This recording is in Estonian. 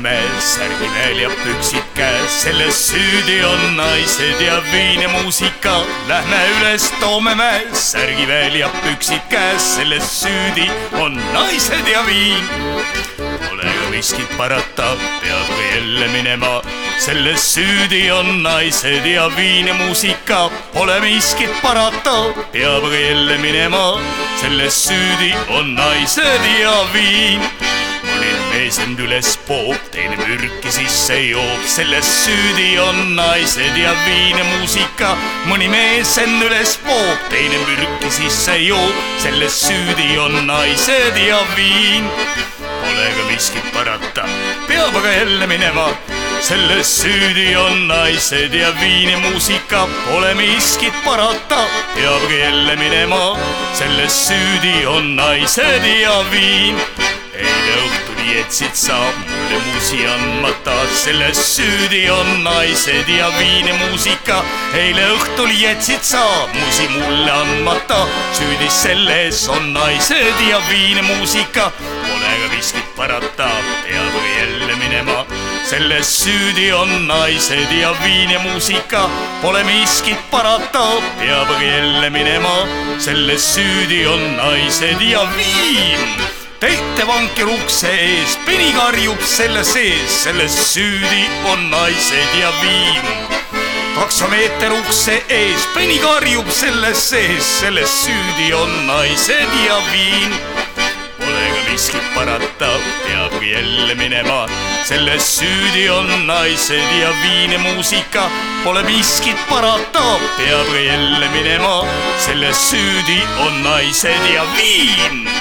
me särgi veel ja püksid käes, selles süüdi on naised ja viin ja muusika. Lähme üles, toome me särgi veel ja püksid käes, selles süüdi on naised ja viin. Pole ka miskit parata, peab ka jälle minema, selles süüdi on naised ja viin ja muusika. Pole miskit parata, peab ka jälle minema, selles süüdi on naised ja viin mõni mees end üles poob, teine mürki sisse joob, selles süüdi on naised ja viin ja muusika. mõni mees end üles poob, teine mürki sisse joob, selles süüdi on naised ja viin. Pole ka miskit parata, peab aga jälle minema. Selles süüdi on naised ja viin ja muusika, pole miskit parata, peab ka jälle minema, selles süüdi on naised ja viin. Õhtul jätsid sa mulle muusi andmata, selles süüdi on naised ja viin ja muusika. eile õhtul jätsid sa muusi mulle andmata, süüdi selles on naised ja viin ja muusika. Pole ka miskit parata, peab aga jälle minema. selles süüdi on naised ja viin ja muusika, pole miskit parata, peab aga jälle minema. selles süüdi on naised ja viin täitevanker ukse ees, peni karjub selle sees, selles süüdi on naised ja viin. taksomeeter ukse ees, peni karjub selles sees, selles süüdi on naised ja viin. Pole ka miskit parata, peab jälle minema, selles süüdi on naised ja viin ja muusika. Pole miskit parata, peab jälle minema, selles süüdi on naised ja viin